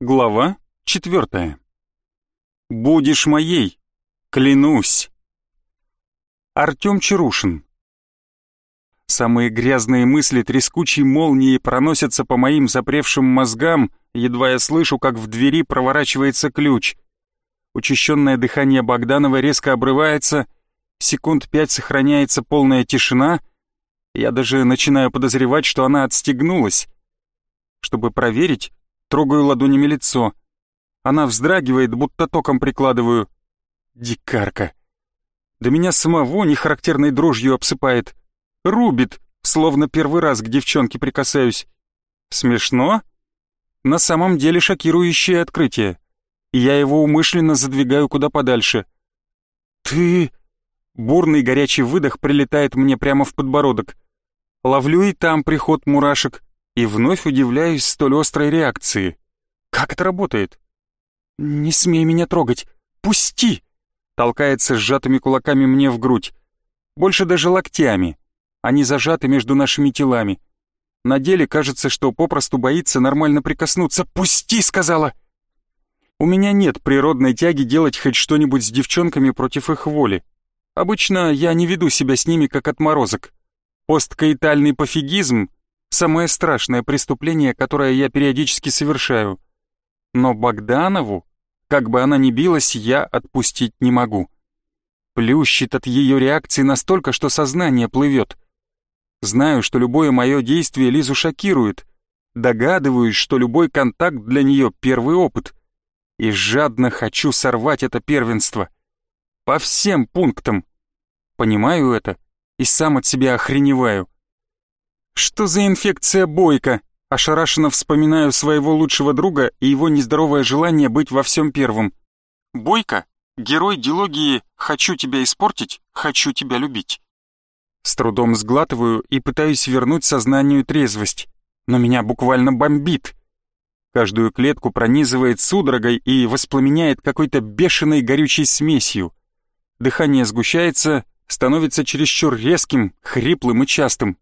Глава четвертая. «Будешь моей, клянусь». Артем Чарушин. Самые грязные мысли трескучей молнией проносятся по моим запревшим мозгам, едва я слышу, как в двери проворачивается ключ. Учащенное дыхание Богданова резко обрывается, секунд пять сохраняется полная тишина, я даже начинаю подозревать, что она отстегнулась. Чтобы проверить, Трогаю ладонями лицо. Она вздрагивает, будто током прикладываю. Дикарка. Да меня самого нехарактерной дрожью обсыпает. Рубит, словно первый раз к девчонке прикасаюсь. Смешно? На самом деле шокирующее открытие. Я его умышленно задвигаю куда подальше. «Ты...» Бурный горячий выдох прилетает мне прямо в подбородок. Ловлю и там приход мурашек и вновь удивляюсь столь острой реакции. Как это работает? «Не смей меня трогать! Пусти!» Толкается сжатыми кулаками мне в грудь. Больше даже локтями. Они зажаты между нашими телами. На деле кажется, что попросту боится нормально прикоснуться. «Пусти!» — сказала. У меня нет природной тяги делать хоть что-нибудь с девчонками против их воли. Обычно я не веду себя с ними как отморозок. Посткаитальный пофигизм Самое страшное преступление, которое я периодически совершаю. Но Богданову, как бы она ни билась, я отпустить не могу. Плющит от ее реакции настолько, что сознание плывет. Знаю, что любое мое действие Лизу шокирует. Догадываюсь, что любой контакт для нее первый опыт. И жадно хочу сорвать это первенство. По всем пунктам. Понимаю это и сам от себя охреневаю. Что за инфекция бойка? Ошарашенно вспоминаю своего лучшего друга и его нездоровое желание быть во всем первым. Бойко — герой дилогии «Хочу тебя испортить, хочу тебя любить». С трудом сглатываю и пытаюсь вернуть сознанию трезвость, но меня буквально бомбит. Каждую клетку пронизывает судорогой и воспламеняет какой-то бешеной горючей смесью. Дыхание сгущается, становится чересчур резким, хриплым и частым.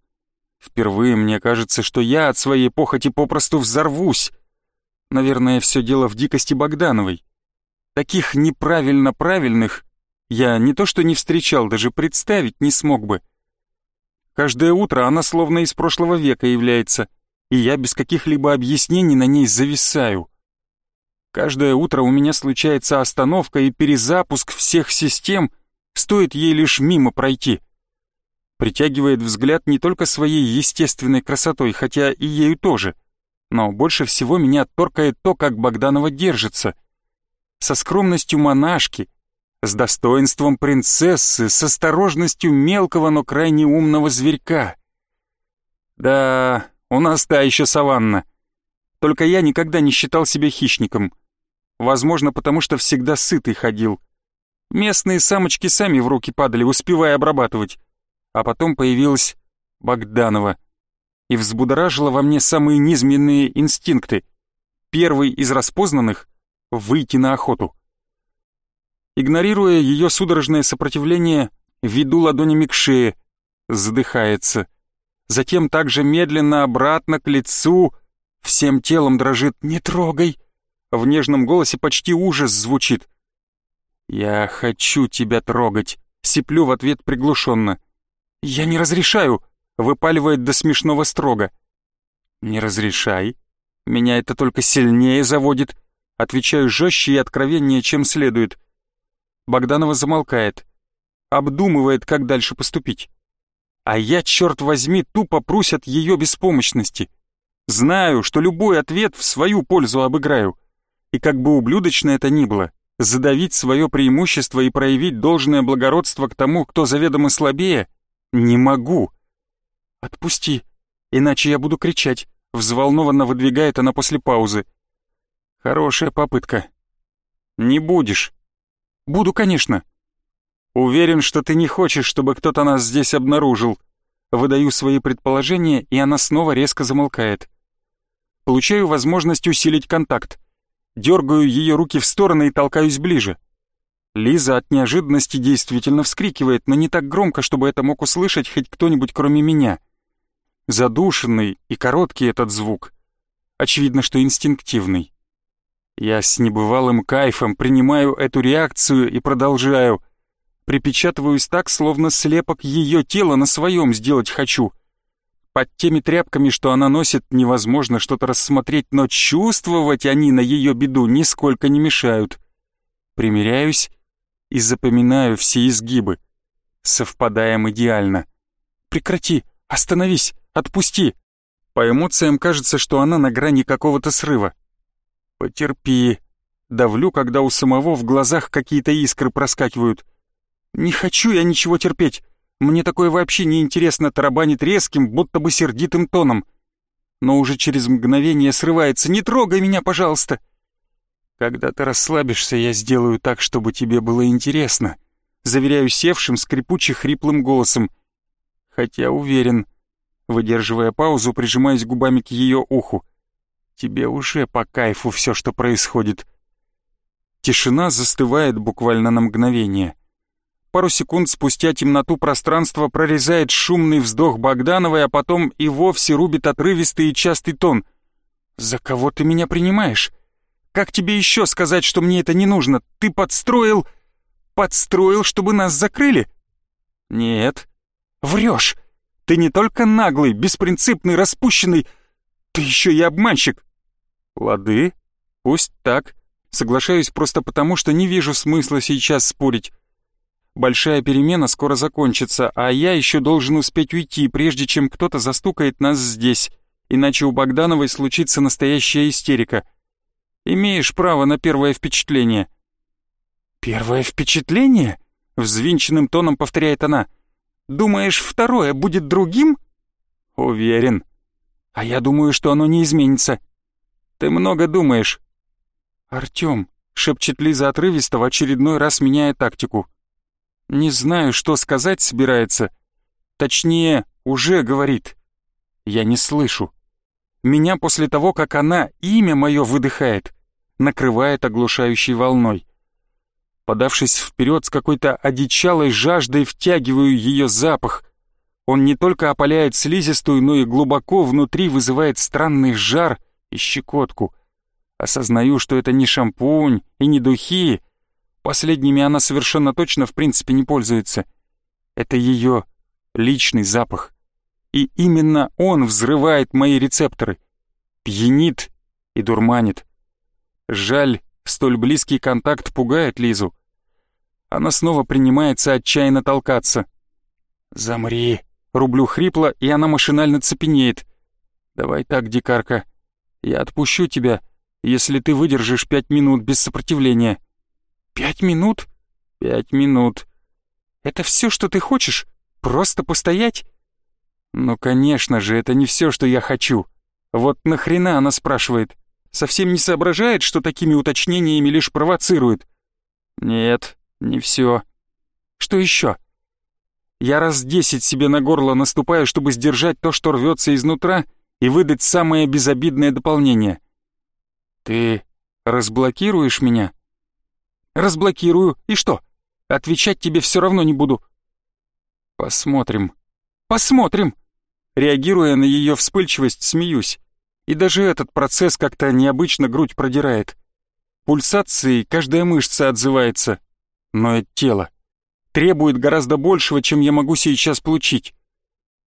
Впервые мне кажется, что я от своей похоти попросту взорвусь. Наверное, все дело в дикости Богдановой. Таких неправильно правильных я не то что не встречал, даже представить не смог бы. Каждое утро она словно из прошлого века является, и я без каких-либо объяснений на ней зависаю. Каждое утро у меня случается остановка и перезапуск всех систем, стоит ей лишь мимо пройти притягивает взгляд не только своей естественной красотой, хотя и ею тоже, но больше всего меня торкает то, как Богданова держится. Со скромностью монашки, с достоинством принцессы, с осторожностью мелкого, но крайне умного зверька. Да, у нас та еще саванна. Только я никогда не считал себя хищником. Возможно, потому что всегда сытый ходил. Местные самочки сами в руки падали, успевая обрабатывать а потом появилась Богданова и взбудоражила во мне самые низменные инстинкты. Первый из распознанных — выйти на охоту. Игнорируя ее судорожное сопротивление, веду ладонями к шее, задыхается. Затем также медленно обратно к лицу, всем телом дрожит «Не трогай!» В нежном голосе почти ужас звучит. «Я хочу тебя трогать», — сиплю в ответ приглушенно. «Я не разрешаю!» — выпаливает до смешного строго. «Не разрешай. Меня это только сильнее заводит». Отвечаю жестче и откровеннее, чем следует. Богданова замолкает. Обдумывает, как дальше поступить. А я, черт возьми, тупо прусь ее беспомощности. Знаю, что любой ответ в свою пользу обыграю. И как бы ублюдочно это ни было, задавить свое преимущество и проявить должное благородство к тому, кто заведомо слабее, «Не могу!» «Отпусти, иначе я буду кричать», — взволнованно выдвигает она после паузы. «Хорошая попытка». «Не будешь». «Буду, конечно». «Уверен, что ты не хочешь, чтобы кто-то нас здесь обнаружил». Выдаю свои предположения, и она снова резко замолкает. Получаю возможность усилить контакт. Дергаю ее руки в стороны и толкаюсь ближе. Лиза от неожиданности действительно вскрикивает, но не так громко, чтобы это мог услышать хоть кто-нибудь кроме меня. Задушенный и короткий этот звук. Очевидно, что инстинктивный. Я с небывалым кайфом принимаю эту реакцию и продолжаю. Припечатываюсь так, словно слепок ее тела на своем сделать хочу. Под теми тряпками, что она носит, невозможно что-то рассмотреть, но чувствовать они на ее беду нисколько не мешают. Примеряюсь и запоминаю все изгибы. Совпадаем идеально. «Прекрати! Остановись! Отпусти!» По эмоциям кажется, что она на грани какого-то срыва. «Потерпи». Давлю, когда у самого в глазах какие-то искры проскакивают. «Не хочу я ничего терпеть. Мне такое вообще не интересно тарабанит резким, будто бы сердитым тоном. Но уже через мгновение срывается «Не трогай меня, пожалуйста!» «Когда ты расслабишься, я сделаю так, чтобы тебе было интересно», заверяю севшим, скрипуче хриплым голосом. Хотя уверен, выдерживая паузу, прижимаясь губами к ее уху. Тебе уже по кайфу все, что происходит. Тишина застывает буквально на мгновение. Пару секунд спустя темноту пространства прорезает шумный вздох Богдановой, а потом и вовсе рубит отрывистый и частый тон. «За кого ты меня принимаешь? Как тебе еще сказать, что мне это не нужно? Ты подстроил... подстроил, чтобы нас закрыли?» «Нет». «Врешь! Ты не только наглый, беспринципный, распущенный, ты еще и обманщик!» «Лады, пусть так. Соглашаюсь просто потому, что не вижу смысла сейчас спорить. Большая перемена скоро закончится, а я еще должен успеть уйти, прежде чем кто-то застукает нас здесь, иначе у Богдановой случится настоящая истерика. Имеешь право на первое впечатление». «Первое впечатление?» — взвинченным тоном повторяет она. «Думаешь, второе будет другим?» «Уверен», а я думаю, что оно не изменится. Ты много думаешь. Артём, шепчет Лиза отрывисто, в очередной раз меняя тактику. Не знаю, что сказать собирается. Точнее, уже говорит. Я не слышу. Меня после того, как она имя мое выдыхает, накрывает оглушающей волной. Подавшись вперед с какой-то одичалой жаждой, втягиваю ее запах, он не только опаляет слизистую, но и глубоко внутри вызывает странный жар и щекотку. Осознаю, что это не шампунь и не духи. Последними она совершенно точно в принципе не пользуется. Это ее личный запах. И именно он взрывает мои рецепторы. Пьянит и дурманит. Жаль, столь близкий контакт пугает Лизу. Она снова принимается отчаянно толкаться. «Замри», Рублю хрипло, и она машинально цепенеет. «Давай так, дикарка. Я отпущу тебя, если ты выдержишь пять минут без сопротивления». «Пять минут?» «Пять минут». «Это все, что ты хочешь? Просто постоять?» «Ну, конечно же, это не все, что я хочу. Вот нахрена она спрашивает? Совсем не соображает, что такими уточнениями лишь провоцирует?» «Нет, не все. Что еще?» Я раз десять себе на горло наступаю, чтобы сдержать то, что рвется изнутра, и выдать самое безобидное дополнение. Ты разблокируешь меня? Разблокирую. И что? Отвечать тебе все равно не буду. Посмотрим. Посмотрим. Реагируя на ее вспыльчивость, смеюсь. И даже этот процесс как-то необычно грудь продирает. Пульсацией каждая мышца отзывается. Но это тело требует гораздо большего, чем я могу сейчас получить.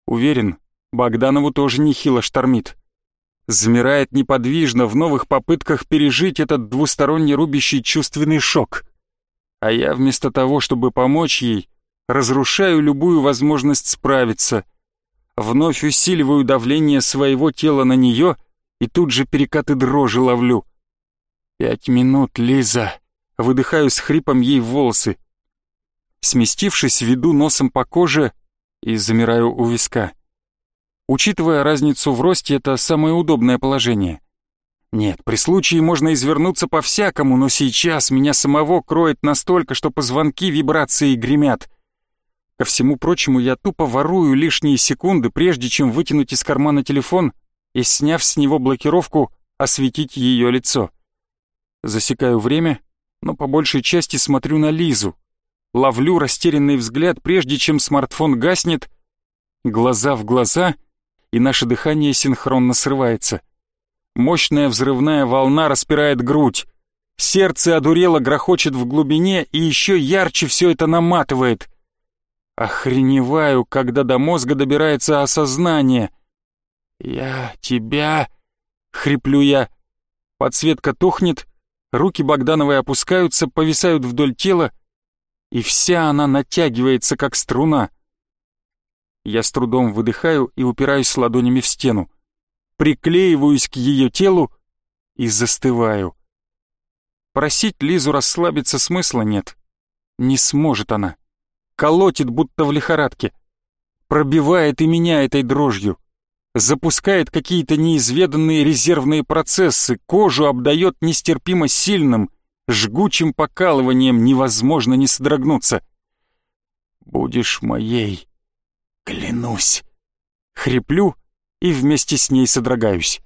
Уверен, Богданову тоже нехило штормит. Замирает неподвижно в новых попытках пережить этот двусторонне рубящий чувственный шок. А я вместо того, чтобы помочь ей, разрушаю любую возможность справиться. Вновь усиливаю давление своего тела на нее и тут же перекаты дрожи ловлю. «Пять минут, Лиза!» Выдыхаю с хрипом ей волосы сместившись, веду носом по коже и замираю у виска. Учитывая разницу в росте, это самое удобное положение. Нет, при случае можно извернуться по-всякому, но сейчас меня самого кроет настолько, что позвонки вибрации гремят. Ко всему прочему, я тупо ворую лишние секунды, прежде чем вытянуть из кармана телефон и, сняв с него блокировку, осветить ее лицо. Засекаю время, но по большей части смотрю на Лизу, ловлю растерянный взгляд, прежде чем смартфон гаснет, глаза в глаза, и наше дыхание синхронно срывается. Мощная взрывная волна распирает грудь, Сердце одурело грохочет в глубине и еще ярче все это наматывает. Охреневаю, когда до мозга добирается осознание. «Я тебя...» — хриплю я. Подсветка тухнет, руки Богдановой опускаются, повисают вдоль тела, и вся она натягивается, как струна. Я с трудом выдыхаю и упираюсь ладонями в стену. Приклеиваюсь к ее телу и застываю. Просить Лизу расслабиться смысла нет. Не сможет она. Колотит, будто в лихорадке. Пробивает и меня этой дрожью. Запускает какие-то неизведанные резервные процессы, кожу обдает нестерпимо сильным, жгучим покалыванием невозможно не содрогнуться. «Будешь моей, клянусь!» Хриплю и вместе с ней содрогаюсь.